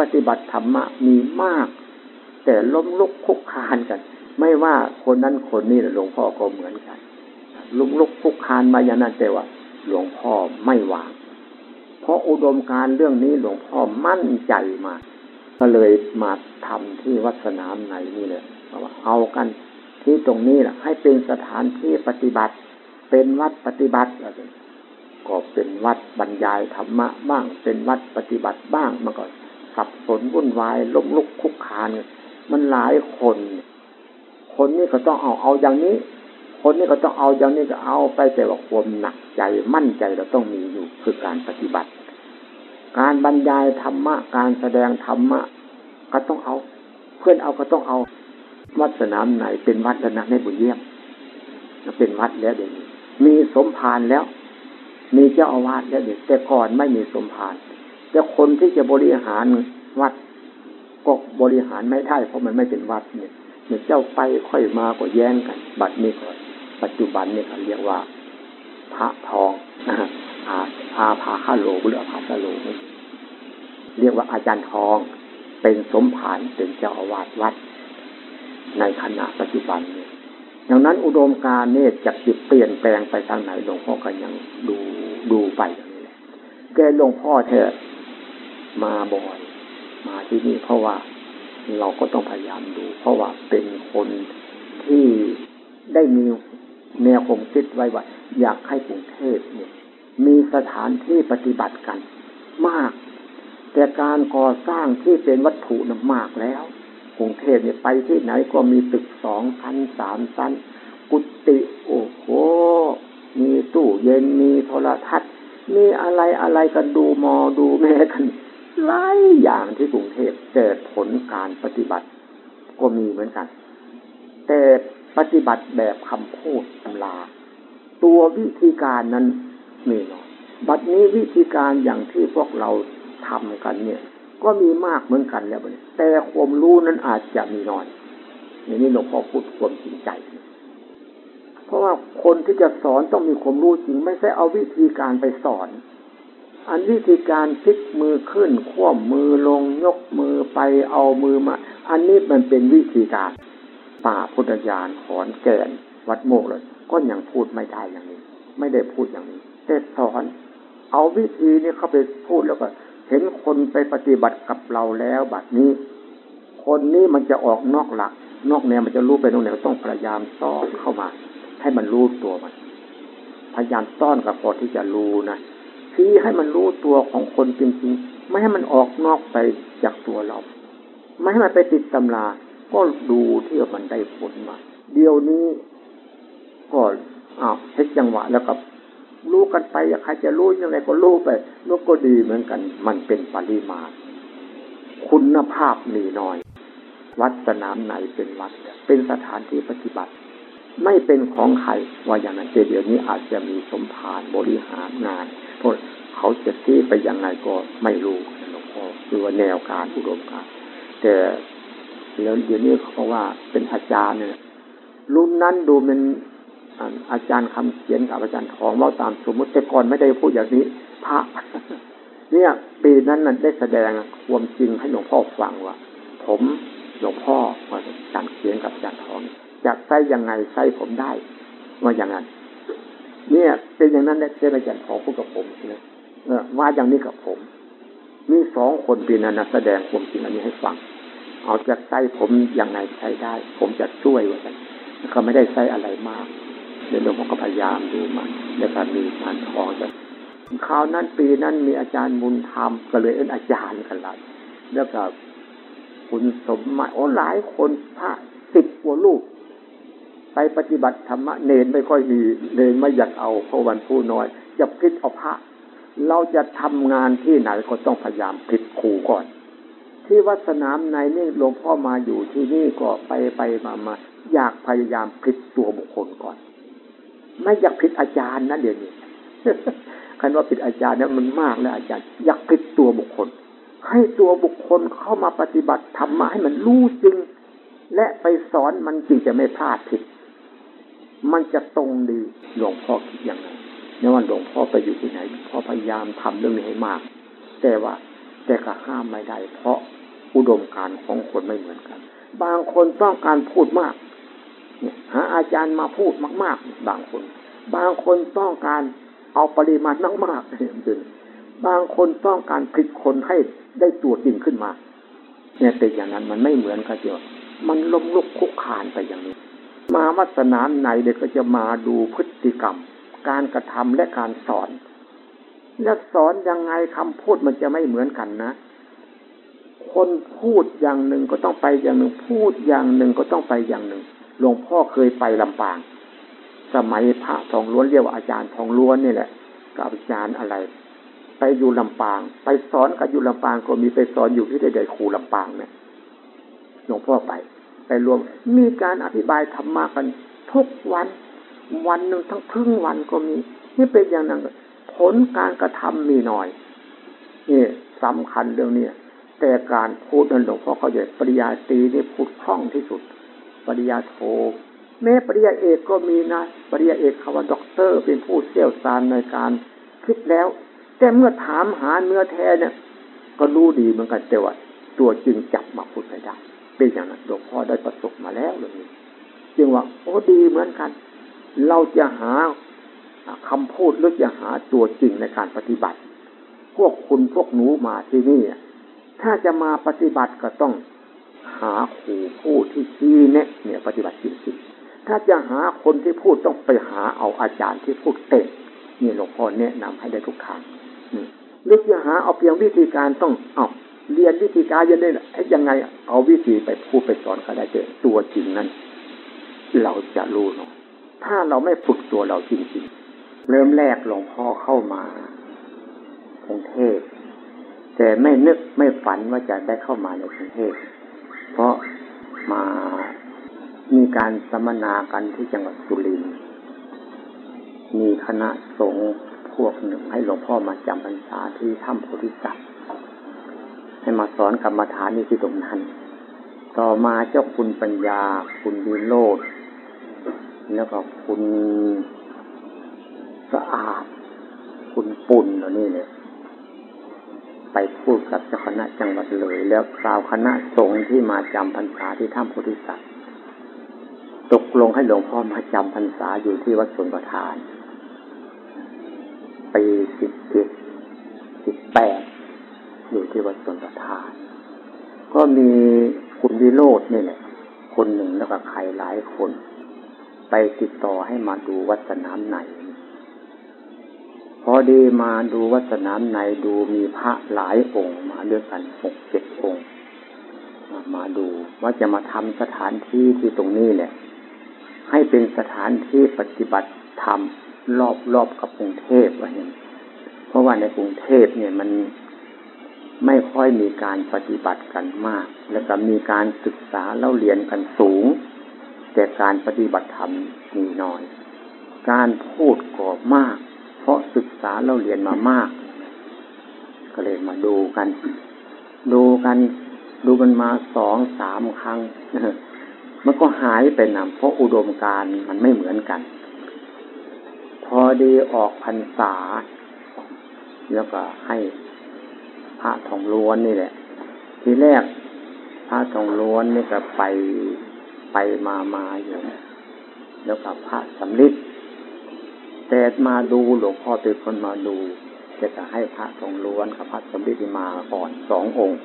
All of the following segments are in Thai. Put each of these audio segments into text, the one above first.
ปฏิบัติธรรมะมีมาก แต่ล้มลุกคุกคานกัน ไม่ว่าคนนั้นคนนี้หลวงพ่อก็เหมือนกันลุกลุกคุกคานมาอย่างนั้นแต่ว่า หลวงพ่อไม่วางเพราะอุดมการเรื่องนี้หลวงพ่อมั่นใจมาก็เลยมาทำที่วัดสนามไหนนี่เลยว่าเอากันที่ตรงนี้แหละให้เป็นสถานที่ปฏิบัติ เป็นวัดปฏิบัติอะไรก็เป็นวัดบรรยายธรรมะบ้าง เป็นวัดปฏิบัติบ้างมันก็ สับสนวุ่นวายล้มลุกคุกคานมันหลายคน คนนี้ก็ต้องเอาเอาอย่างนี้ คนนี้ก็ต้องเอาอย่างนี้ก็เอาไปแต่ว่าความหนักใจมั่นใจเราต้องมีอยู่คือการปฏิบัติ การบรรยายธรรมะ การแสดงธรรมะ ก็ต้องเอา เพื่อนเอาก็ต้องเอาวัดสนามไหนเป็นวัดแล้วนะในบุญเยี่ยมเป็นวัดแล้วเดี๋ยวนี้มีสมภารแล้ว มีเจ้าอาวาสแล้วเด็กแต่ก่อนไม่มีสมภาร แต่คนที่จะบริหารวัดก็บริหารไม่ได้เพราะมันไม่เป็นวัดเนี่ยเนี่ยเจ้าไปค่อยมาก็แย่งกัน บัดนี้ก็ปัจจุบันเนี่ยเขาเรียกว่า พระทองอาอาภาคาโลหรืออาภาคาโลเรียกว่าอาจารย์ทอง เป็นสมภารเป็นเจ้าอาวาสวัด ในขณะปัจจุบันเนี่ยดังนั้นอุดมการเนี่ยจะจิตเปลี่ยนแปลงไปทางไหนหลวงพ่อก็ยังดูดูไปอย่างนี้แหละแกหลวงพ่อเธอ มาบ่อย มาที่นี่เพราะว่าเราก็ต้องพยายามดู เพราะว่าเป็นคนที่ได้มีแนวคงคิดไว้ว่าอยากให้กรุงเทพเนี่ย มีสถานที่ปฏิบัติกัน มาก แต่การก่อสร้างที่เป็นวัตถุนมากแล้วกรุงเทพเนี่ยไปที่ไหนก็มีตึกสองชั้นสามชั้น กุฏิโอ้โหมีตู้เย็นมีโทรทัศน์มีอะไรอะไรกันดูมอดูแม่กัน หลายอย่างที่กรุงเทพแต่ผลการปฏิบัติ ก็มีเหมือนกัน แต่ปฏิบัติแบบคำพูดตำราตัววิธีการนั้นมีน้อยบัดนี้วิธีการอย่างที่พวกเราทำกันเนี่ย ก็มีมากเหมือนกันแล้วเนี่ยแต่ความรู้นั้นอาจจะมีน้อยอย่างนี้หลวงพ่อพูดความจริงใจ เพราะว่าคนที่จะสอนต้องมีความรู้จริง ไม่ใช่เอาวิธีการไปสอน อันวิธีการพลิกมือขึ้นคว่ำมือลงยกมือไปเอามือมา อันนี้มันเป็นวิธีการป่าพุทธญาณขอนแก่นวัดโมกเลย ก็ยังพูดไม่ได้อย่างนี้ ไม่ได้พูดอย่างนี้แต่สอน เอาวิธีนี้เข้าไปพูดแล้วก็เห็นคนไปปฏิบัติกับเราแล้วบัดนี้ คนนี้มันจะออกนอกหลัก นอกแนวมันจะรู้ไปตรงไหนต้องพยายามต้อนเข้ามา ให้มันรู้ตัวมัน พยายามต้อนกับพอที่จะรู้นะ ที่ให้มันรู้ตัวของคนจริงๆ ไม่ให้มันออกนอกไปจากตัวเรา ไม่ให้มันไปติดตำรา ก็ดูที่มันได้ผลมา เดี๋ยวนี้ก็อ้าวเช็คจังหวะแล้วกับรู้กันไปอยากใครจะรู้ยังไงก็รู้ไปนกก็ดีเหมือนกัน มันเป็นปริมาณคุณภาพมีน้อย วัดสนามไหนเป็นวัด เป็นสถานที่ปฏิบัติ ไม่เป็นของใครว่าอย่างนั้นเดี๋ยวนี้อาจจะมีสมภารบริหารงาน เพราะเขาจะที่ไปยังไงก็ไม่รู้หลวงพ่อคือว่าแนวการอุดมการแต่แล้วเดี๋ยวนี้เขาว่าเป็นอาจารย์เนี่ยรุ่นนั้นดูเป็นอาจารย์คำเขียนกับอาจารย์ทองเล่าตามสมมติแต่ก่อนไม่ได้พูดอย่างนี้ พระเนี่ยปีนั้นนั้นได้แสดงความจริงให้หลวงพ่อฟังว่า ผมหลวงพ่อว่าอาจารย์เขียนกับอาจารย์ทองอยากใส่ยังไงใส่ผมได้ว่าอย่างนั้น เนี่ย เป็นอย่างนั้นได้เจอาจารย์ทองพูดกับผมนะว่าอย่างนี้กับผม มีสองคนปีนั้นนะแสดงความจริงอันนี้ให้ฟัง เอาจากใส่ผมอยังไงใช้ได้ ผมจะช่วยว่ากันเขาไม่ได้ใส่อะไรมากเดี๋ยวหลวงพ่อก็พยายามดูมาแล้วก็มีงานทองจะคราวนั้นปีนั้นมีอาจารย์มุนธรรมก็เลยเอ็นอาจารย์กันลยแล้วก็คุณสมมาโอ้หลายคนพระสิบกว่าลูก ไปปฏิบัติธรรมะเนนไม่ค่อยมีเนนไม่อยากเอาเพราะวันผู้น้อยจะพิดเอาพระเราจะทำงานที่ไหนก็ต้องพยายามผิดครูก่อน ที่วัดสนามในนี่หลวงพ่อมาอยู่ที่นี่ก็ไปไปมามาอยากพยายามผิดตัวบุคคลก่อน ไม่อยากผิดอาจารย์นะเดี๋ยวนี้คันว่าผิดอาจารย์เนี่ยมันมากแล้วอาจารย์ อยากผิดตัวบุคคล ให้ตัวบุคคลเข้ามาปฏิบัติธรรมะให้มันรู้จริง และไปสอนมันจริงจะไม่พลาดผิด มันจะตรงดีหลวงพ่อคิดอย่างไรในวันหลวงพ่อไปอยู่ที่ไหนพ่อพยายามทำเรื่องนี้ให้มาก แต่ว่าแต่ก็ห้ามไม่ได้เพราะอุดมการของคนไม่เหมือนกัน บางคนต้องการพูดมาก เนี่ยหาอาจารย์มาพูดมาก ๆ บางคน บางคนต้องการเอาปริมาณมากๆบางคนต้องการพลิกคนให้ได้ตัวจริงขึ้นมา เนี่ยแต่อย่างนั้นมันไม่เหมือนกันเดียวมันล้มลุกคุกคานไปอย่างนี้ มาวัฒนานไหนเด็กก็จะมาดูพฤติกรรม การกระทำและการสอน และสอนยังไงคำพูดมันจะไม่เหมือนกันนะ คนพูดอย่างหนึ่งก็ต้องไปอย่างหนึ่ง พูดอย่างหนึ่งก็ต้องไปอย่างหนึ่ง หลวงพ่อเคยไปลำปาง สมัยพระทองล้วนเรียกว่าอาจารย์ทองล้วนนี่แหละกับอาจารย์อะไร ไปอยู่ลำปาง ไปสอนกับอยู่ลำปางก็มีไปสอนอยู่ที่ใดๆครูลำปางเนี่ยหลวงพ่อไป ไปรวม มีการอธิบายธรรมะกัน ทุกวัน วันหนึ่งทั้งครึ่งวันก็มี นี่เป็นอย่างนั้นผลการกระทำมีน้อยนี่สำคัญเรื่องนี้แต่การพูดนั้นหลวงพ่อเขาจะปริยาตีนี่พูดคล่องที่สุด ปริยาโทแม้ปริยาเอกก็มีนะ ปริยาเอกคำว่าด็อกเตอร์เป็นผู้เชี่ยวชาญในการคิดแล้ว แต่เมื่อถามหาเนื้อแท้เนี่ย ก็รู้ดีเหมือนกันแต่ว่าตัวจึงจับมาพูดไม่ได้ เป็นอย่างนั้นหลวงพ่อได้ประสบมาแล้วเลยจึงว่าโอ้ดีเหมือนกัน เราจะหาคำพูดหรือจะหาตัวจริงในการปฏิบัติ พวกคุณพวกหนูมาที่นี่ถ้าจะมาปฏิบัติก็ต้องหาครูพูดที่ชี้แนะเนี่ยปฏิบัติจริงๆถ้าจะหาคนที่พูดต้องไปหาเอาอาจารย์ที่พูดเต็มนี่หลวงพ่อแนะนำให้ได้ทุกครั้งหรือจะหาเอาเพียงวิธีการต้องเอา เรียนวิธีการยังได้ยังไง เอาวิธีไปพูดไปสอนก็ได้เจอตัวจริงนั้น เราจะรู้เนาะถ้าเราไม่ฝึกตัวเราจริงๆ เริ่มแรกหลวงพ่อเข้ามากรุงเทพแต่ไม่นึกไม่ฝันว่าจะได้เข้ามาในกรุงเทพเพราะมามีการสัมมนากันที่จังหวัดสุรินทร์มีคณะสงฆ์พวกหนึ่งให้หลวงพ่อมาจำพรรษาที่ถ้ำโพธิสัตว์ ให้มาสอนกรรมฐานนี่ที่ตรงนั้น ต่อมาเจ้าคุณปัญญา คุณดีโลดแล้วก็คุณสะอาด คุณปุ่นเหล่านี้เนี่ยไปพูดกับเจ้าคณะจังหวัดเลย แล้วคราวคณะสงฆ์ที่มาจำพรรษาที่ถ้ำโพธิสัตว์ตกลงให้หลวงพ่อมาจำพรรษาอยู่ที่วัดสวนประทานปีสิบเจ็ดสิบแปด อยู่ที่วัดสวนประทาน ก็มีคุณวิโรจน์นี่แหละ คนหนึ่งแล้วก็ใครหลายคน ไปติดต่อให้มาดูวัดสนามไหน พอดีมาดูวัดสนามไหนดูมีพระหลายองค์มาด้วยกันหกเจ็ดองค์ มาดูว่าจะมาทำสถานที่ที่ตรงนี้แหละ ให้เป็นสถานที่ปฏิบัติธรรมรอบรอบกับกรุงเทพว่าอย่างเพราะว่าในกรุงเทพเนี่ยมัน ไม่ค่อยมีการปฏิบัติกันมาก แล้วก็มีการศึกษาเล่าเรียนกันสูง แต่การปฏิบัติธรรมมีน้อย การพูดก็มาก เพราะศึกษาเล่าเรียนมามาก ก็เลยมาดูกัน ดูกันดูมันมาสองสามครั้งมันก็หายไปนะเพราะอุดมการมันไม่เหมือนกัน พอดีออกพรรษา แล้วก็ให้ ระทองล้วนนี่แหละ ทีแรกพระทองล้วนนี่ก็ไปไปมามาอยู่แล้วก็พระสำลิดแต่มาดูหลวงพ่อเป็นคนมาดูจะจะให้พระทองล้วนกับพระสำลิดมาก่อนสององค์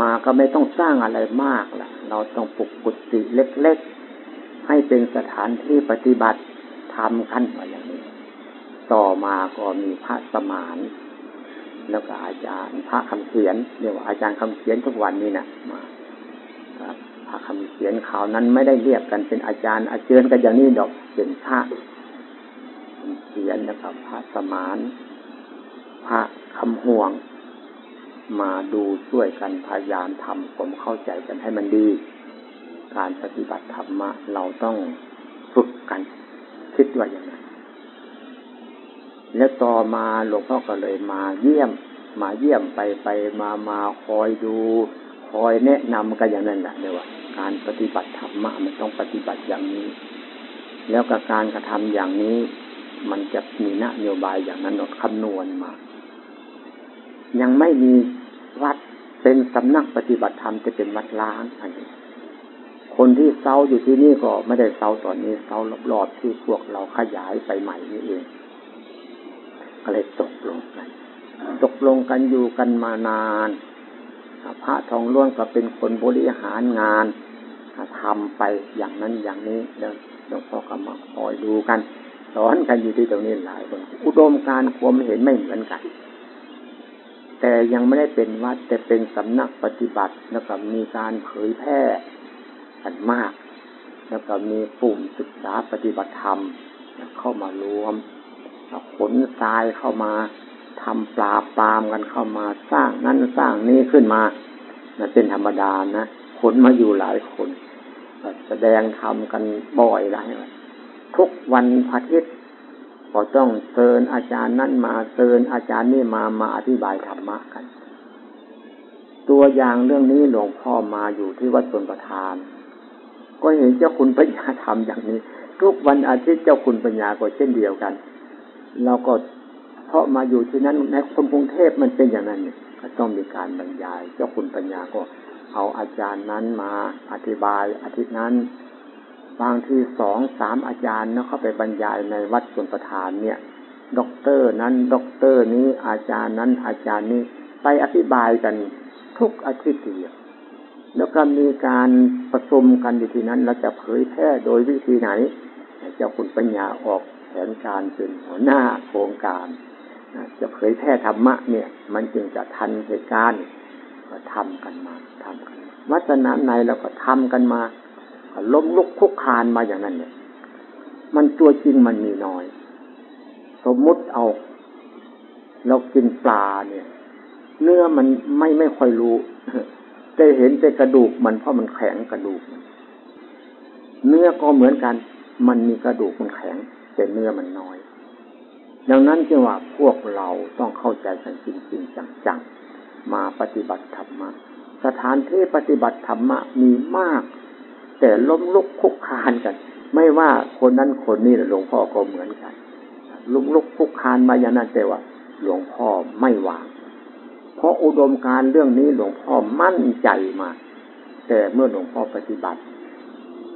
มาก็ไม่ต้องสร้างอะไรมากล่ะ เราต้องปลุกกุฏิเล็กๆ ให้เป็นสถานที่ปฏิบัติทำขั้นมาอย่างนี้ ต่อมาก็มีพระสมาน แล้วก็อาจารย์พระคำเขียนเรียกว่าอาจารย์คำเขียนทุกวันนี้นะมาพระคำเขียนข่าวนั้นไม่ได้เรียกกันเป็นอาจารย์อาจารย์กันอย่างนี้ดอกเป็นพระเขียนนะครับ พระสมานพระคำห่วง มาดูช่วยกันพยายามทำผมเข้าใจกันให้มันดี การปฏิบัติธรรมะเราต้องฝึกกัน คิดว่าอย่างนั้น แล้วต่อมาหลวงพ่อก็เลยมาเยี่ยม มาเยี่ยมไปไปมามาคอยดู คอยแนะนำกันอย่างนั้นแหละเดี๋ยวว่า การปฏิบัติธรรมะมันต้องปฏิบัติอย่างนี้ แล้วกับการกระทำอย่างนี้ มันจะมีนโยบายอย่างนั้นหนดคำนวณมา ยังไม่มีวัดเป็นสำนักปฏิบัติธรรมจะเป็นวัดล้างอันนี้คนที่เศร้าอยู่ที่นี่ก็ไม่ได้เศร้าตอนนี้เศร้ารอบๆที่พวกเราขยายไปใหม่นี่เอง ก็เลยตกลงกัน ตกลงกันอยู่กันมานานพระทองล้วนก็เป็นคนบริหารงานทำไปอย่างนั้นอย่างนี้เดี๋ยวหลวงพ่อก็มาคอยดูกันสอนกันอยู่ที่ตรงนี้หลายคน อุดมการความเห็นไม่เหมือนกัน แต่ยังไม่ได้เป็นวัดแต่เป็นสำนักปฏิบัติแล้วก็มีการเผยแพร่กันมาก แล้วก็มีปุ่มศึกษาปฏิบัติธรรมเข้ามารวม ขนทรายเข้ามาทำปราบปามกันเข้ามาสร้างนั้นสร้างนี้ขึ้นมานั่นเป็นธรรมดานะขนมาอยู่หลายคน แสดงทำกันบ่อยหลายทุกวันอาทิตย์ก็ต้องเชิญอาจารย์นั่นมาเชิญอาจารย์นี่มามาอธิบายธรรมะกัน ตัวอย่างเรื่องนี้หลวงพ่อมาอยู่ที่วัดสนประทาน ก็เห็นเจ้าคุณปัญญาทำอย่างนี้ ทุกวันอาทิตย์เจ้าคุณปัญญาก็เช่นเดียวกัน เราก็เพราะมาอยู่ที่นั้นในคนกรุงเทพมันเป็นอย่างนั้นเนี่ยก็ต้องมีการบรรยาย เจ้าคุณปัญญาก็เอาอาจารย์นั้นมาอธิบายอาทิตย์นั้น บางที่สองสามอาจารย์เนาะเข้าไปบรรยายในวัดส่วนประธานเนี่ยด็อกเตอร์นั้นด็อกเตอร์นี้อาจารย์นั้นอาจารย์นี้ไปอธิบายกันทุกอาทิตย์เดียวแล้วก็มีการประชุมกันอยู่ที่นั้นเราจะเผยแพร่โดยวิธีไหน เจ้าคุณปัญญาออก แผนการเป็นหัวหน้าโครงการจะเผยแพร่ธรรมะเนี่ย มันจึงจะทันเหตุการณ์ก็ทำกันมาทำกันวัฒนในเราก็ทำกันมาล้มลุกคุกคานมาอย่างนั้นเนี่ย มันตัวจริงมันมีน้อย สมมุติเอา เรากินปลาเนี่ย เนื้อมันไม่ไม่ค่อยรู้แต่เห็นแต่กระดูกมันเพราะมันแข็งกระดูก เนื้อก็เหมือนกัน มันมีกระดูกมันแข็ง แต่เนื้อมันน้อย ดังนั้นจึงว่าพวกเราต้องเข้าใจกันจริงๆจังๆ มาปฏิบัติธรรมะ สถานที่ปฏิบัติธรรมะมีมาก แต่ล้มลุกคุกคานกัน ไม่ว่าคนนั้นคนนี้หลวงพ่อก็เหมือนกันลุกลุกคุกคานมาอย่างนั้นแต่ว่า หลวงพ่อไม่วาง เพราะอุดมการเรื่องนี้หลวงพ่อมั่นใจมาแต่เมื่อหลวงพ่อปฏิบัติ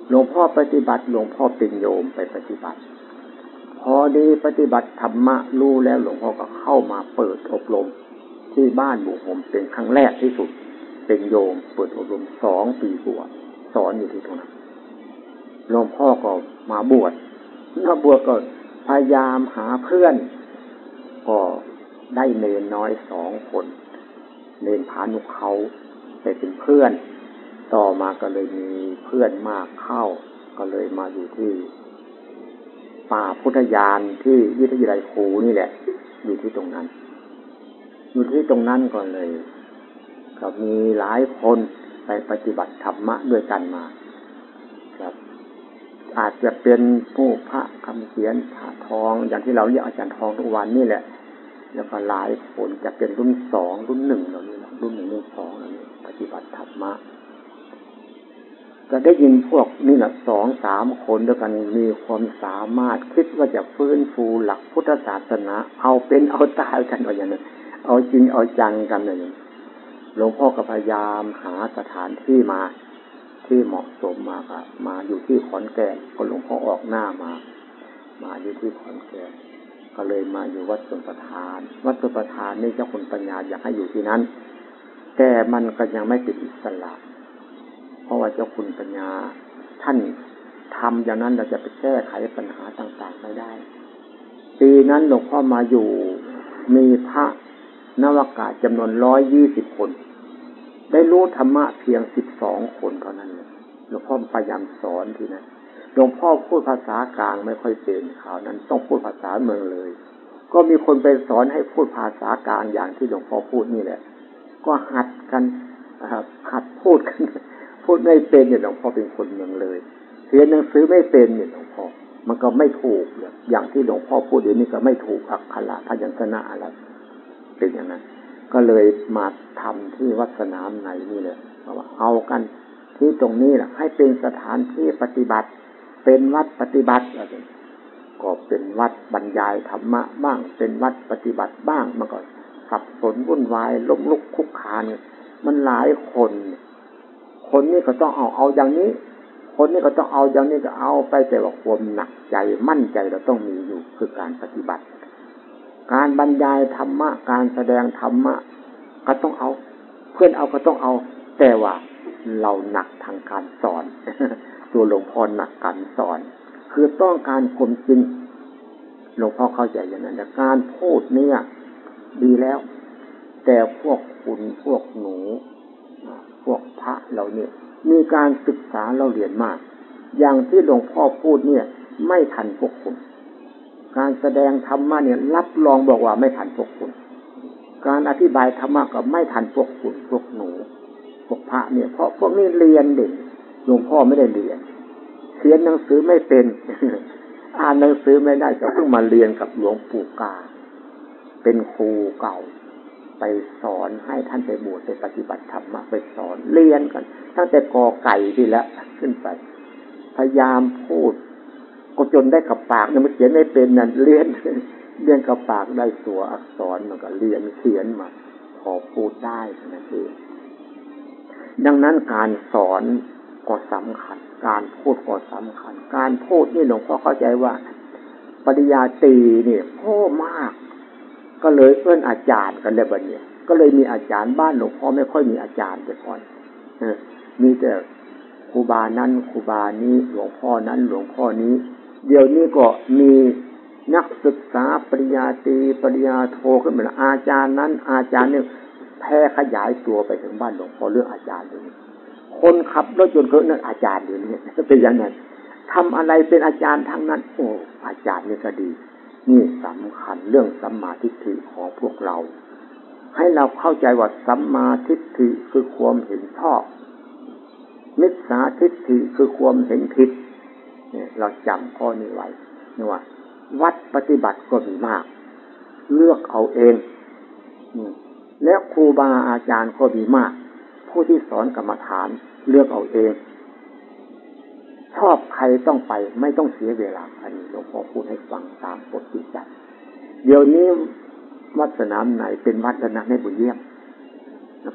หลวงพ่อปฏิบัติ หลวงพ่อเป็นโยมไปปฏิบัติ พอดีปฏิบัติธรรมะรู้แล้วหลวงพ่อก็เข้ามาเปิดอบรม ที่บ้านบุผมเป็นครั้งแรกที่สุด เป็นโยมเปิดอบรมสองปีบวชสอนอยู่ที่ตรงนั้นหลวงพ่อก็มาบวชมาบวชก็พยายามหาเพื่อน ก็ได้เนนน้อยสองคน เนนพานุเขาไปเป็นเพื่อน ต่อมาก็เลยมีเพื่อนมากเข้า ก็เลยมาอยู่ที่ ป่าพุทธยานที่วิทยาลัยครูนี่แหละ อยู่ที่ตรงนั้น อยู่ที่ตรงนั้นก่อนเลยก็มีหลายคนไปปฏิบัติธรรมะด้วยกันมา ครับ อาจจะเป็นผู้พระคำเขียนผาทอง อย่างที่เราเรียกอาจารย์ทองทุกวันนี่แหละ แล้วก็หลายคนจะเป็นรุ่นสองรุ่นหนึ่งเรานี่รุ่นหนึ่งรุ่นสองเรานี่ปฏิบัติธรรมะ ก็ได้ยินพวกนี่แหละสองสามคนด้วยกันมีความสามารถคิดว่าจะฟื้นฟูหลักพุทธศาสนา เอาเป็นเอาตายกันว่าอย่างนั้นเอาจริงเอาจังกันเลยหลวงพ่อก็พยายามหาสถานที่มาที่เหมาะสมมาครับมาอยู่ที่ขอนแก่นพอหลวงพ่อออกหน้ามา มาอยู่ที่ขอนแก่นก็เลยมาอยู่วัดสุนประทาน วัดสุนประทานนี่เจ้าคุณปัญญาอยากให้อยู่ที่นั้น แต่มันก็ยังไม่ติดอิสระ ราะว่าเจ้าคุณปัญญา ท่านทำอย่างนั้นเราจะไปแก้ไขปัญหาต่างๆไม่ได้ ปีนั้นหลวงพ่อมาอยู่มีพระนวากาศจำนวนร้อยยี่สิบคน ได้รู้ธรรมะเพียงสิบสองคนเท่านั้นหลวงพ่อพยายามสอนทีนะหลวงพ่อพูดภาษากลางไม่ค่อยเป็นข่าวนั้น ต้องพูดภาษาเมืองเลย ก็มีคนไปสอนให้พูดภาษากลางอย่างที่หลวงพ่อพูดนี่แหละ ก็หัดกันหัดพูดกัน พูดไม่เป็นเนี่ยหลวงพ่อเป็นคนเมืองเลยเรียนหนังสือไม่เป็นเนี่ยหลวงพ่อมันก็ไม่ถูกอย่างที่หลวงพ่อพูดเดี๋ยวนี้ก็ไม่ถูกอักขระพยัญชนะอะไรเป็นอย่างนั้นก็เลยมาทำที่วัดสนามในนี่เลยว่าเอากันที่ตรงนี้แหละให้เป็นสถานที่ปฏิบัติ เป็นวัดปฏิบัติอะไรก็เป็นวัดบรรยายธรรมะบ้าง เป็นวัดปฏิบัติบ้างมันก็สับสนวุ่นวายล้มลุกคุกคานมันหลายคน คนนี้ก็ต้องเอาเอาอย่างนี้ คนนี้ก็ต้องเอาอย่างนี้ก็เอาไปแต่ว่าความหนักใจมั่นใจเราต้องมีอยู่คือการปฏิบัติ การบรรยายธรรมะการแสดงธรรมะก็ต้องเอา เพื่อนเอาก็ต้องเอา แต่ว่าเราหนักทางการสอน ตัวหลวงพ่อหนักการสอน คือต้องการความจริงหลวงพ่อเข้าใจอย่างนั้นแต่การพูดเนี่ยดีแล้ว แต่พวกคุณพวกหนู พวกพระเราเนี่ย มีการศึกษาเราเรียนมาก อย่างที่หลวงพ่อพูดเนี่ย ไม่ทันพวกคุณ การแสดงธรรมะเนี่ย รับรองบอกว่าไม่ทันพวกคุณ การอธิบายธรรมะก็ไม่ทันพวกคุณพวกหนูพวกพระเนี่ย เพราะพวกนี้เรียนเด็กหลวงพ่อไม่ได้เรียนเขียนหนังสือไม่เป็น อ่านหนังสือไม่ได้ก็เพิ่งมาเรียนกับหลวงปู่กา เป็นครูเก่า ไปสอนให้ท่านไปบวชไปปฏิบัติธรรมไปสอนเรียนกันตั้งแต่กอไก่ที่แล้วขึ้นไป พยายามพูด ก็จนได้กับปากเนี่ยมันเขียนไม่เป็นนั่นเรียนเรียนกับปากได้ตัวอักษรมันก็เรียนเขียนมาพอพูดได้นั่นเองดังนั้นการสอนก็สำคัญ การพูดก็สำคัญ การพูดนี่หลวงพ่อเข้าใจว่า ปริญาตีเนี่ยพ่อมาก ก็เลยเพื่อนอาจารย์กันเลยบัดเนี่ยก็เลยมีอาจารย์บ้านหลวงพ่อไม่ค่อยมีอาจารย์แต่ก่อนมีแต่ครูบานั้นครูบานี้หลวงพ่อนั้นหลวงพ่อนี้ เดี๋ยวนี้ก็มีนักศึกษาปริญญาตรีปริญญาโทขึ้นมาอาจารย์นั้น อาจารย์เนี่ยแพร่ขยายตัวไปถึงบ้านหลวงพ่อเรื่องอาจารย์ตรงนี้คนขับรถยนต์เขานั่นอาจารย์อยู่นี่เป็นอย่างนั้นทำอะไรเป็นอาจารย์ทั้งนั้น โอ้อาจารย์นี่ก็ดี นี่สำคัญเรื่องสัมมาทิฏฐิของพวกเรา ให้เราเข้าใจว่าสัมมาทิฏฐิคือความเห็นชอบ มิจฉาทิฏฐิคือความเห็นผิดเนี่ยเราจำข้อนี้ไว้นี่ว่า วัดปฏิบัติก็มีมาก เลือกเอาเองและครูบาอาจารย์ก็มีมาก ผู้ที่สอนกรรมฐานเลือกเอาเอง ชอบใครต้องไปไม่ต้องเสียเวลาอันนี้หลวงพ่อพูดให้ฟังตามบทที่จัดเดี๋ยวนี้วัดสนามไหนเป็นวัดแล้วนะในบุญเยี่ยม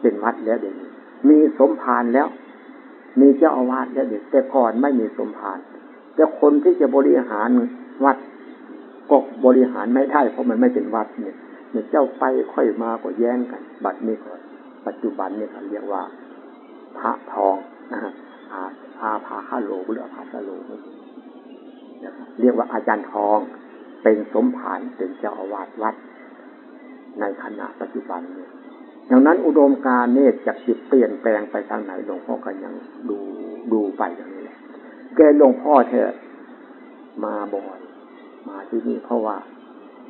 เป็นวัดแล้วเดี๋ยวนี้มีสมภารแล้ว มีเจ้าอาวาสแล้วเดี๋ยวแต่ก่อนไม่มีสมภารแต่คนที่จะบริหารวัดก็บริหารไม่ได้เพราะมันไม่เป็นวัดเนี่ยเจ้าไปค่อยมาก็แย่งกัน บัดนี้ก็ปัจจุบันเนี่ยเขาเรียกว่า พระทองนะฮะอาอาภาคาโลหรืออาภาคาโลเรียกว่าอาจารย์ทองเป็นสมภารเป็นเจ้าอาวาสวัด ในขณะปัจจุบันเนี่ยดังนั้นอุดมการเนี่ยจะจิตเปลี่ยนแปลงไปทางไหนหลวงพ่อก็ยังดูดูไปอย่างนี้แหละแกหลวงพ่อเธอมาบ่อยมาที่นี่เพราะว่า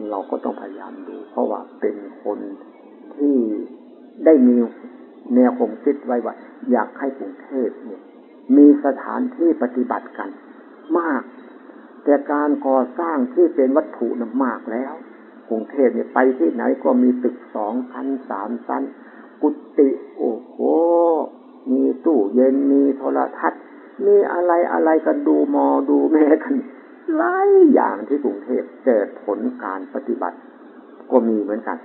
เราก็ต้องพยายามดู เพราะว่าเป็นคนที่ได้มีแนวคมคิดไว้ว่าอยากให้กรุงเทพเนี่ย มีสถานที่ปฏิบัติกัน มาก แต่การก่อสร้างที่เป็นวัตถุนมากแล้วกรุงเทพเนี่ยไปที่ไหนก็มีตึกสองชั้นสามชั้น กุฏิโอ้โห มีตู้เย็นมีโทรทัศน์ มีอะไรอะไรกันดูมอดูแม่กันหลายอย่างที่กรุงเทพแต่ผลการปฏิบัติ ก็มีเหมือนกัน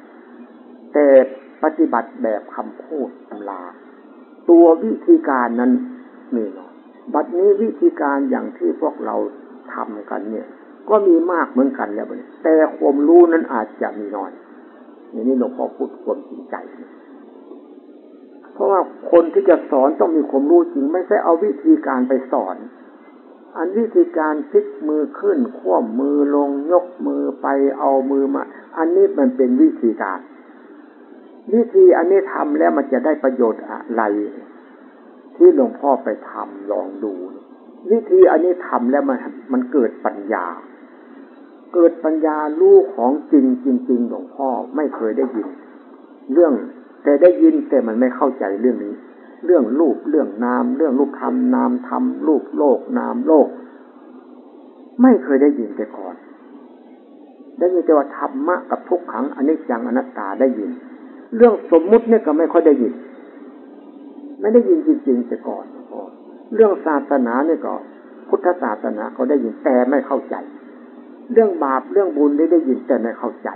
แต่ปฏิบัติแบบคำพูดตำลา ตัววิธีการนั้น มีน้อยบัดนี้วิธีการอย่างที่พวกเราทำกันเนี่ย ก็มีมากเหมือนกันแล้วแต่ความรู้นั้นอาจจะมีน้อยอย่างนี้หลวงพ่อพูดความจริงใจ เพราะว่าคนที่จะสอนต้องมีความรู้จริง ไม่ใช่เอาวิธีการไปสอน อันวิธีการพลิกมือขึ้นคว่ำมือลงยกมือไปเอามือมา อันนี้มันเป็นวิธีการ วิธีอันนี้ทำแล้วมันจะได้ประโยชน์อะไร ที่หลวงพ่อไปทำลองดู วิธีอันนี้ทำแล้วมันมันเกิดปัญญา เกิดปัญญาลูกของจริงจริงๆหลวงพ่อไม่เคยได้ยิน เรื่องแต่ได้ยินแต่มันไม่เข้าใจเรื่องนี้ เรื่องรูปเรื่องนาม เรื่องรูปธรรมนามธรรมรูปโลกนามโลก ไม่เคยได้ยินแต่ก่อน ได้ยินแต่ว่าธรรมะกับทุกขังอนิจจังอนัตตาได้ยิน เรื่องสมมุติเนี่ยก็ไม่ค่อยได้ยิน ไม่ได้ยินจริงๆแต่ก่อนเรื่องศาสนาเนี่ยก็พุทธศาสนาเขาได้ยินแต่ไม่เข้าใจ เรื่องบาปเรื่องบุญได้ได้ยินแต่ไม่เข้าใจ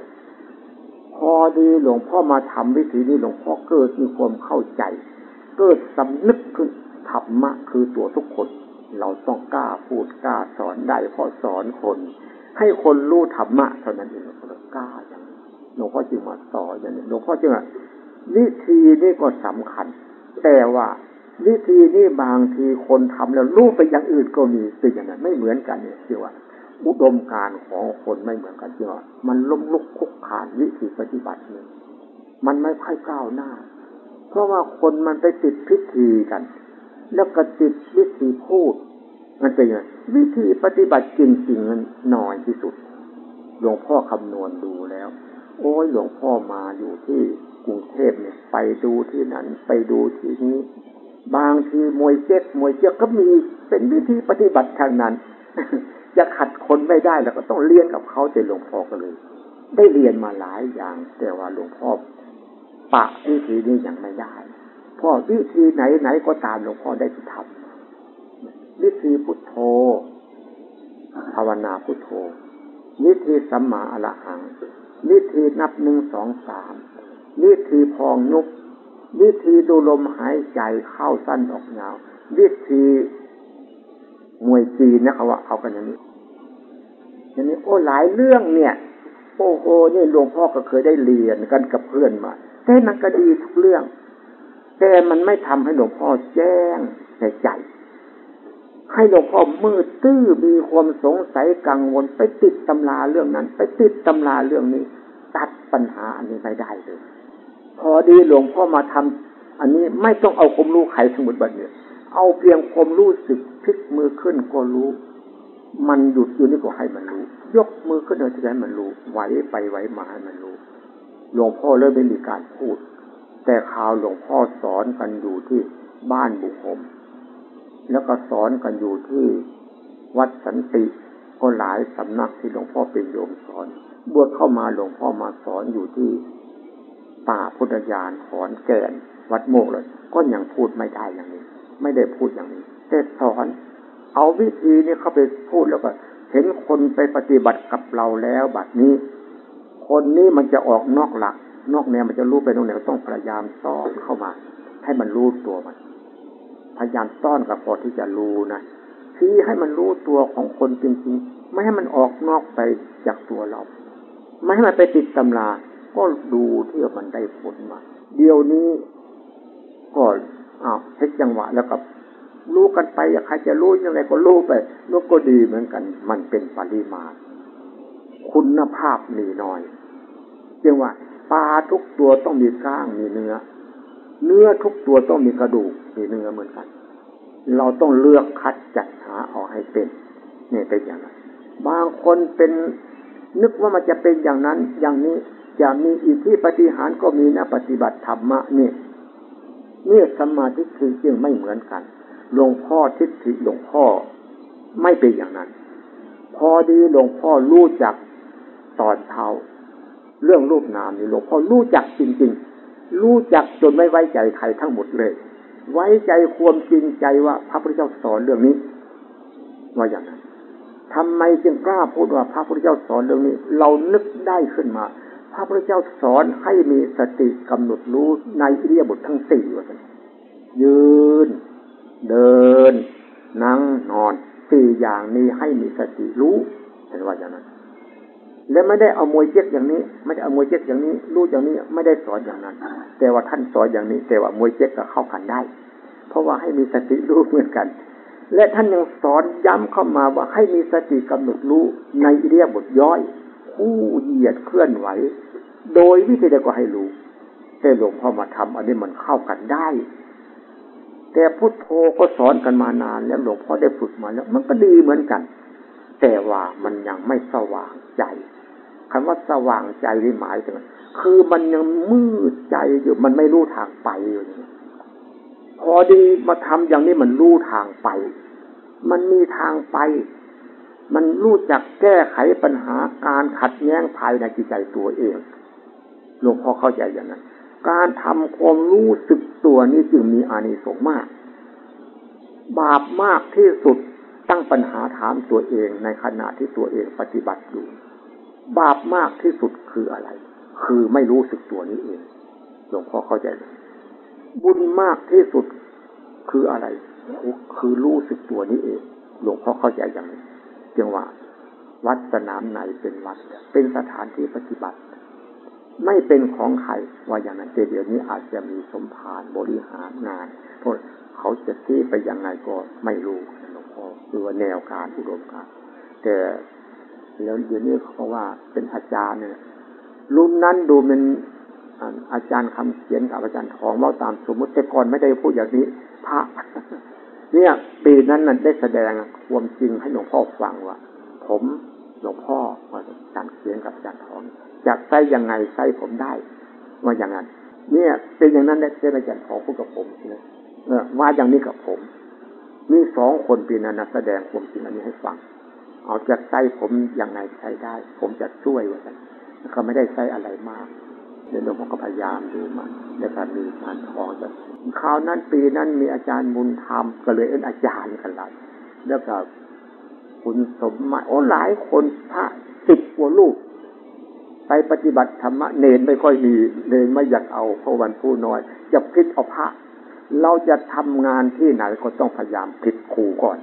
พอดีหลวงพ่อมาทำวิธีนี้หลวงพ่อเกิดมีความเข้าใจ เกิดสำนึกขึ้นธรรมะคือตัวทุกคน เราต้องกล้าพูดกล้าสอนได้เพราะสอนคน ให้คนรู้ธรรมะเท่านั้นเองเรากล้าอย่างหลวงพ่อจึงมาสอนอย่างนี้หลวงพ่อจึงวิธีนี้ก็สำคัญ แต่ว่าวิธีนี้บางทีคนทำแล้วรู้ไปอย่างอื่นก็มีเป็นอย่างนั้นไม่เหมือนกันเนี่ยคือว่า อุดมการของคนไม่เหมือนกันจีว่ามันล้มลุกคุกขานวิธีปฏิบัตินี้มันไม่ค่อยก้าวหน้า เพราะว่าคนมันไปติดพิธีกัน แล้วก็ติดวิธีพูด มันเป็นยังไงวิธีปฏิบัติจริงๆมันน้อยที่สุดหลวงพ่อคำนวณดูแล้ว โอ้ยหลวงพ่อมาอยู่ที่ ไปดูที่นั้นไปดูที่นี้ บางทีมวยเจ๊กมวยเจ๊กก็มีเป็นวิธีปฏิบัติทางนั้น จะขัดคนไม่ได้แล้วก็ต้องเรียนกับเขาแต่หลวงพ่อก็เลย ได้เรียนมาหลายอย่าง แต่ว่าหลวงพ่อปะวิธีนี้ยังไม่ได้เพราะวิธีไหนไหนก็ตามหลวงพ่อได้ทำวิธีพุทโธภาวนาพุทโธวิธีสัมมาอรหังวิธีนับหนึ่งสองสาม วิธีพองยุบ วิธีดูลมหายใจเข้าสั้นออกยาว วิธีมวยจีนนะเขาว่าเอากันอย่างนี้อย่างนี้โอ้หลายเรื่องเนี่ย โอ้โหนี่หลวงพ่อก็เคยได้เรียนกันกับเพื่อนมาแต่มันก็ดีทุกเรื่อง แต่มันไม่ทำให้หลวงพ่อแจ้งในใจ ให้หลวงพ่อมืดตื้อมีความสงสัยกังวลไปติดตำราเรื่องนั้น ไปติดตำราเรื่องนี้ ตัดปัญหาอันนี้ไม่ได้เลย พอดีหลวงพ่อมาทำอันนี้ไม่ต้องเอาความรู้ไขสมุดบัตรเนี่ยเอาเพียงความรู้สึกพลิกมือขึ้นก็รู้ มันหยุดอยู่นี่ก็ให้มันรู้ ยกมือขึ้นเลยที่ให้มันรู้ไหวไปไหวมาให้มันรู้หลวงพ่อเริ่มไม่มีการพูด แต่ข่าวหลวงพ่อสอนกันอยู่ที่บ้านบุคมแล้วก็สอนกันอยู่ที่วัดสันติก็หลายสำนักที่หลวงพ่อเป็นโยมสอน บวชเข้ามาหลวงพ่อมาสอนอยู่ที่ ป่าพุทธญาณขอนแก่นวัดโมกเลย ก็ยังพูดไม่ได้อย่างนี้ ไม่ได้พูดอย่างนี้แต่สอนเอาวิธีนี้เข้าไปพูดแล้วก็ เห็นคนไปปฏิบัติกับเราแล้วบัดนี้ คนนี้มันจะออกนอกหลัก นอกแนวมันจะรู้ไปตรงไหนต้องพยายามสอนเข้ามา ให้มันรู้ตัวมันพยายามต้อนกับพอที่จะรู้นะชี้ให้มันรู้ตัวของคนจริงๆ ไม่ให้มันออกนอกไปจากตัวเรา ไม่ให้มันไปติดตำรา ก็ดูที่มันได้ผลมาเดี๋ยวนี้ก็อ้าวเช็คจังหวะแล้วกับรู้กันไปใครจะรู้ยังไงก็รู้ไปนกก็ดีเหมือนกัน มันเป็นปริมาณ คุณภาพมีน้อยจึงว่าปลาทุกตัวต้องมีก้างมีเนื้อ เนื้อทุกตัวต้องมีกระดูกมีเนื้อเหมือนกัน เราต้องเลือกคัดจัดหาเอาให้เป็นนี่เป็นอย่างไรบางคนเป็นนึกว่ามันจะเป็นอย่างนั้นอย่างนี้ จะมีอิทธิปฏิหารก็มีนะปฏิบัติธรรมะนี่เนี่ยสมาธิคือจึงไม่เหมือนกันหลวงพ่อทิฏฐิหลวงพ่อไม่เป็นอย่างนั้น พอดีหลวงพ่อรู้จักตอนเท้าเรื่องรูปนามนี่หลวงพ่อรู้จักจริง ๆ รู้จักจนไม่ไว้ใจใครทั้งหมดเลย ไว้ใจความจริงใจว่าพระพุทธเจ้าสอนเรื่องนี้ว่าอย่างนั้นทำไมจึงกล้าพูดว่าพระพุทธเจ้าสอนเรื่องนี้ เรานึกได้ขึ้นมา พระพุทธเจ้าสอนให้มีสติกำหนดรู้ในอิริยาบถททั้งสี่ว่าสันยืน เดิน นั่งนอนสี่อย่างนี้ให้มีสติรู้เห็นว่าอย่างนั้น และไม่ได้เอามวยเจ็กอย่างนี้ ไม่ได้เอามวยเจ็กอย่างนี้ รู้อย่างนี้ไม่ได้สอนอย่างนั้น แต่ว่าท่านสอนอย่างนี้ แต่ว่ามวยเจ็กก็เข้ากันได้ เพราะว่าให้มีสติรู้เหมือนกัน และท่านยังสอนย้ำเข้ามาว่าให้มีสติกำหนดรู้ในอิริยบถย่อย คู่เหยียดเคลื่อนไหว โดยวิธีใดก็ให้รู้แต่หลวงพ่อมาทำอันนี้มันเข้ากันได้ แต่พุทโธก็สอนกันมานาน แล้วหลวงพ่อได้ฝึกมาแล้ว มันก็ดีเหมือนกัน แต่ว่ามันยังไม่สว่างใจคำว่าสว่างใจนี่หมายถึงคือมันยังมืดใจอยู่มันไม่รู้ทางไปอยู่พอดีมาทำอย่างนี้มันรู้ทางไป มันมีทางไป มันรู้จักแก้ไขปัญหาการขัดแย้งภายในจิตใจตัวเองหลวงพ่อเข้าใจอย่างนั้น การทำความรู้สึกตัวนี้จึงมีอานิสงส์มาก บาปมากที่สุดตั้งปัญหาถามตัวเองในขณะที่ตัวเองปฏิบัติอยู่ บาปมากที่สุดคืออะไรคคือไม่รู้สึกตัวนี้เองหลวงพ่อเข้าใจเลยบุญมากที่สุดคืออะไร คือรู้สึกตัวนี้เองหลวงพ่อเข้าใจอย่างนี้ จึงว่าวัดสนามไหนเป็นวัด เป็นสถานที่ปฏิบัติ ไม่เป็นของใครว่าอย่างนั้นเดี๋ยวนี้อาจจะมีสมภารบริหารงานเพราะเขาจะที่ไปยังไงก็ไม่รู้หลวงพ่อคือว่าแนวการอุดมการแต่แล้วเดี๋ยวนี้เขาว่าเป็นอาจารย์เนี่ยรุ่นนั้นดูเป็นอาจารย์คำเขียนกับอาจารย์ทองว่าตามสมมติแต่ก่อนไม่ได้พูดอย่างนี้พระ เนี่ยปีนั้นนั้นได้แสดงความจริงให้หลวงพ่อฟังว่า ผมหลวงพ่ออาจารเขียนกับจารทองจะใส่ยังไงใส่ผมได้ว่าอย่างนั้น เนี่ยเป็นอย่างนั้นได้เช่นอาจารย์ทองพูดกับผมนะว่าอย่างนี้กับผมมีสองคนปีนั้นแสดงความจริงอันนี้ให้ฟัง เอาจะใส่ผมยังไงใช้ได้ ผมจะช่วยว่ากันเขาไม่ได้ใส่อะไรมาก เดี๋ยวหลวงพ่อก็พยายามดูมาแล้วก็มีการทองจะคราวนั้นปีนั้นมีอาจารย์บุญธรรมก็เลยเอ็นอาจารย์กันเลยแล้วก็คุณสมมาโอ้หลายคนพระสิบกว่าลูกไปปฏิบัติธรรมะเนนไม่ค่อยมีเนนไม่อยากเอาเพราะวันผู้น้อยจะพิดเอาพระ เราจะทำงานที่ไหนก็ต้องพยายามผิดครูก่อน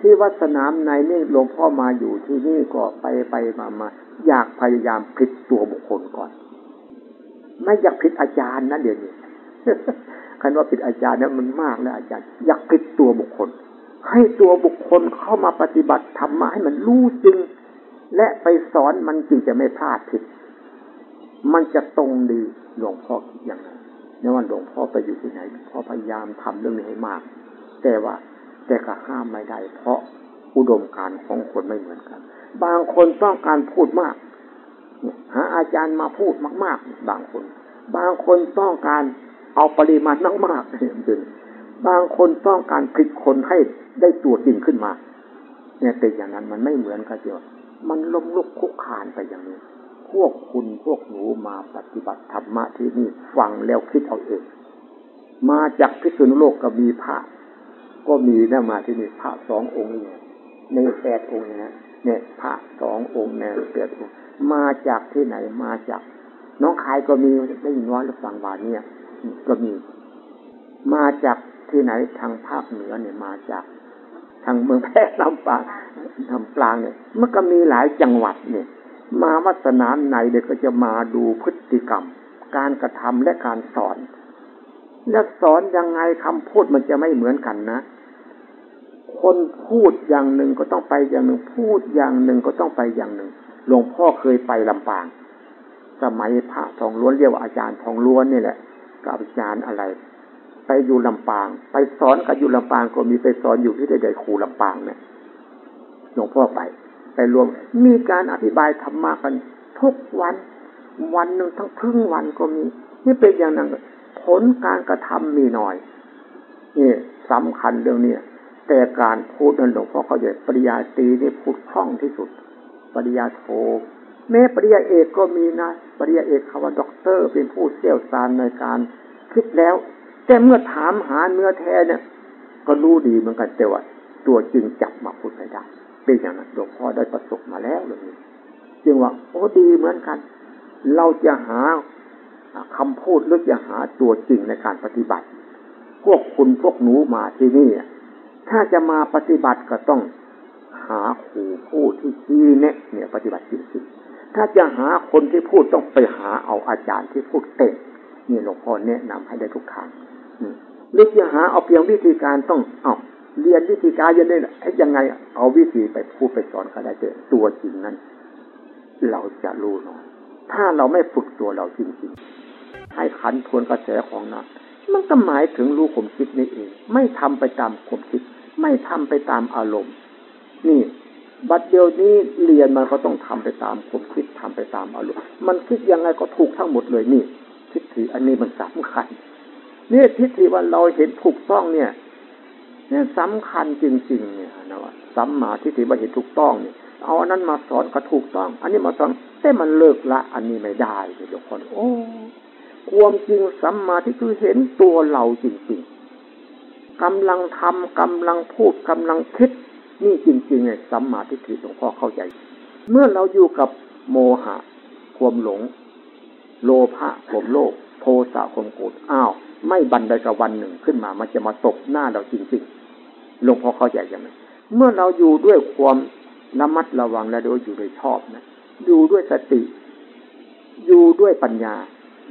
ที่วัดสนามในนี่หลวงพ่อมาอยู่ที่นี่ก็ไปไปมามาอยากพยายามผิดตัวบุคคลก่อน ไม่อยากผิดอาจารย์นะเดี๋ยวนี้คันว่าผิดอาจารย์เนี่ยมันมากแล้วอาจารย์ อยากผิดตัวบุคคล ให้ตัวบุคคลเข้ามาปฏิบัติธรรมะให้มันรู้จริง และไปสอนมันจึงจะไม่พลาดผิด มันจะตรงดีหลวงพ่อคิดอย่างนั้นนี่ว่าหลวงพ่อไปอยู่ที่ไหนพ่อพยายามทำเรื่องนี้ให้มาก แต่ว่าแต่ก็ห้ามไม่ได้เพราะอุดมการของคนไม่เหมือนกัน บางคนต้องการพูดมาก หาอาจารย์มาพูดมาก ๆ บางคน บางคนต้องการเอาปริมาณมากๆจึงบางคนต้องการผลิตคนให้ได้ตัวจริงขึ้นมา เนี่ยเป็นอย่างนั้นมันไม่เหมือนกันเดียวมันล้มลุกคุกคานไปอย่างนี้ พวกคุณพวกหนูมาปฏิบัติธรรมะที่นี่ฟังแล้วคิดเอาเอง มาจากพิษณุโลกก็มีพระก็มีนะมาที่นี่พระสององค์เนี่ยในแปดองค์นะ เนี่ยพระสององค์เนี่ยแปดองค์มาจากที่ไหนมาจากน้องคายก็มีได้ยินว่าหรือฟังว่าเนี่ยก็มี มาจากที่ไหนทางภาคเหนือเนี่ยมาจาก ทางเมืองแพร่ลำปางลำปางเนี่ยมันก็มีหลายจังหวัดเนี่ย มาวัดสนามไหนเด็กก็จะมาดูพฤติกรรม การกระทำและการสอน และสอนยังไงคำพูดมันจะไม่เหมือนกันนะ คนพูดอย่างหนึ่งก็ต้องไปอย่างหนึ่ง พูดอย่างหนึ่งก็ต้องไปอย่างหนึ่ง หลวงพ่อเคยไปลำปาง สมัยพระทองล้วนเรียกว่าอาจารย์ทองล้วนนี่แหละกับอาจารย์อะไร ไปอยู่ลำปาง ไปสอนกับอยู่ลำปางก็มีไปสอนอยู่ที่ใดๆครูลำปางเนี่ยหลวงพ่อไป ไปรวมมีการอธิบายธรรมะกันทุกวันวันหนึ่งทั้งครึ่งวันก็มี นี่เป็นอย่างนั้นผลการกระทำมีหน่อยนี่สำคัญเรื่องนี้ แต่การพูดนั้นหลวงพ่อเขาจะปริยาตีนี่พูดคล่องที่สุด ปริยาโทแม้ปริยาเอกก็มีนะ ปริยาเอกคำว่าด็อกเตอร์เป็นผู้เชี่ยวชาญในการคิดแล้ว แต่เมื่อถามหาเนื้อแท้เนี่ย ก็รู้ดีเหมือนกันแต่ว่าตัวจริงจับมาพูดไม่ได้เป็นอย่างนั้นหลวงพ่อได้ประสบมาแล้วเลยจึงว่าโอ้ดีเหมือนกัน เราจะหาคำพูดหรือจะหาตัวจริงในการปฏิบัติ พวกคุณพวกหนูมาที่นี่ ถ้าจะมาปฏิบัติก็ต้องหาครูพูดที่ชี้แนะเนี่ยปฏิบัติจริงๆถ้าจะหาคนที่พูดต้องไปหาเอาอาจารย์ที่พูดเต็มนี่หลวงพ่อแนะนำให้ได้ทุกครั้งหรือจะหาเอาเพียงวิธีการต้องเอาเรียนวิธีการยังได้ยังไง เอาวิธีไปพูดไปสอนก็ได้แต่ตัวจริงนั้น เราจะรู้หน่อยถ้าเราไม่ฝึกตัวเราจริงๆให้ขันทวนกระแสของนั้น มันก็หมายถึงรู้ผมคิดนี่เอง ไม่ทำไปตามผมคิด ไม่ทำไปตามอารมณ์ นี่ บัดเดียวนี้เรียนมันก็ต้องทำไปตามผมคิดทำไปตามอารมณ์ มันคิดยังไงก็ถูกทั้งหมดเลยนี่ทิฏฐิอันนี้มันสำคัญนี่ทิฏฐิว่าเราเห็นถูกต้องเนี่ยนี่สำคัญจริงๆเนี่ยนะว่าสัมมาทิฏฐิว่าเห็นถูกต้องเนี่ยเอาอันนั้นมาสอนก็ถูกต้อง อันนี้มาสอนแต่มันเลิกละ อันนี้ไม่ได้เลยทุกคนโอ้ ความจริงสัมมาทิฏฐิเห็นตัวเราจริงๆกำลังทำกำลังพูดกำลังคิด นี่จริงๆเนี่ยสัมมาทิฏฐิหลวงพ่อเข้าใจ เมื่อเราอยู่กับโมหะ ความหลง โลภะผมโลภโทสะผมโกรธอ้าว ไม่บันไดกับวันหนึ่งขึ้นมา มันจะมาตกหน้าเราจริงๆหลวงพ่อเข้าใจยังไงเมื่อเราอยู่ด้วยความระมัดระวังและโดยอยู่โดยชอบนะอยู่ด้วยสติ อยู่ด้วยปัญญา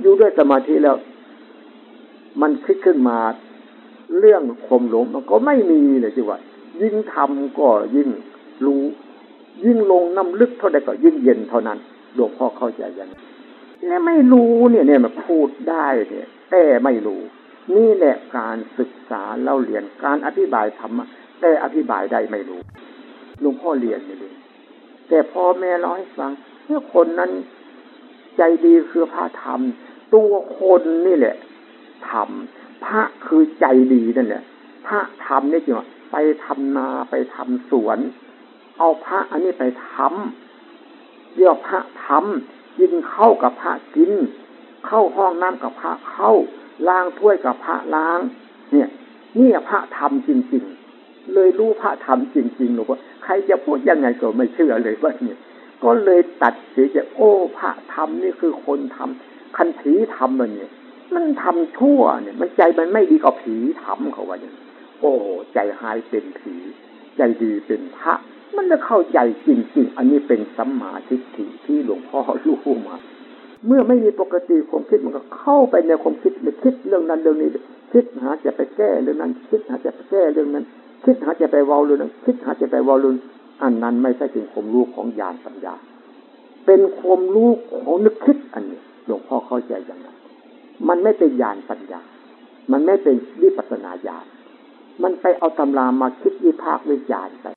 อยู่ด้วยสมาธิแล้ว มันคิดขึ้นมา เรื่องข่มหลงมันก็ไม่มีเลยจีว่า ยิ่งทำก็ยิ่งรู้ ยิ่งลงน้ำลึกเท่าใดก็ยิ่งเย็นเท่านั้นหลวงพ่อเข้าใจยังเนี่ยไม่รู้เนี่ยเนี่ยมันพูดได้เนี่ยแต่ไม่รู้ นี่แหละการศึกษาเล่าเรียนการอธิบายธรรมะแต่อธิบายได้ไม่รู้หลวงพ่อเรียนนี่เลยแต่พ่อแม่ร้อยฟังเมื่อคนนั้น ใจดีคือพระธรรม ตัวคนนี่แหละธรรมพระคือใจดีนั่นแหละพระธรรมนี่จริงไปทำนาไปทำสวน เอาพระอันนี้ไปทำเรียกพระทำกินเข้ากับพระกิน เข้าห้องน้ำกับพระเข้าล้างถ้วยกับพระล้าง เนี่ยนี่พระธรรมจริง ๆ เลยรู้พระธรรมจริงๆหนูว่าใครจะพูดยังไงก็ไม่เชื่อเลยว่าเนี่ย ก็เลยตัดสินใจโอ้พระธรรมนี่คือคนทำคันผีทำมันเนี่ย มันทำชั่วเนี่ย มันใจมันไม่ดีกับผีทำเขาว่าอย่างโอ้ใจหายเป็นผี ใจดีเป็นพระ มันจะเข้าใจจริงๆ อันนี้เป็นสัมมาทิฏฐิที่หลวงพ่อรู้มา เมื่อไม่มีปกติความคิดมันก็เข้าไปในความคิดไปคิดเรื่องนั้นเรื่องนี้ คิดหาจะไปแก้เรื่องนั้น คิดหาจะไปแก้เรื่องนั้น คิดหาจะไปวอลเรื่องนั้น คิดหาจะไปวอลเรื่อง อันนั้นไม่ใช่เป็นความรู้ของญาณปัญญา เป็นความรู้ของนึกคิดอันนี้หลวงพ่อเข้าใจอย่างนั้น มันไม่เป็นญาณปัญญา มันไม่เป็นวิปัสนาญาณ มันไปเอาตำรามาคิดวิพากษ์วิจารณ์ไป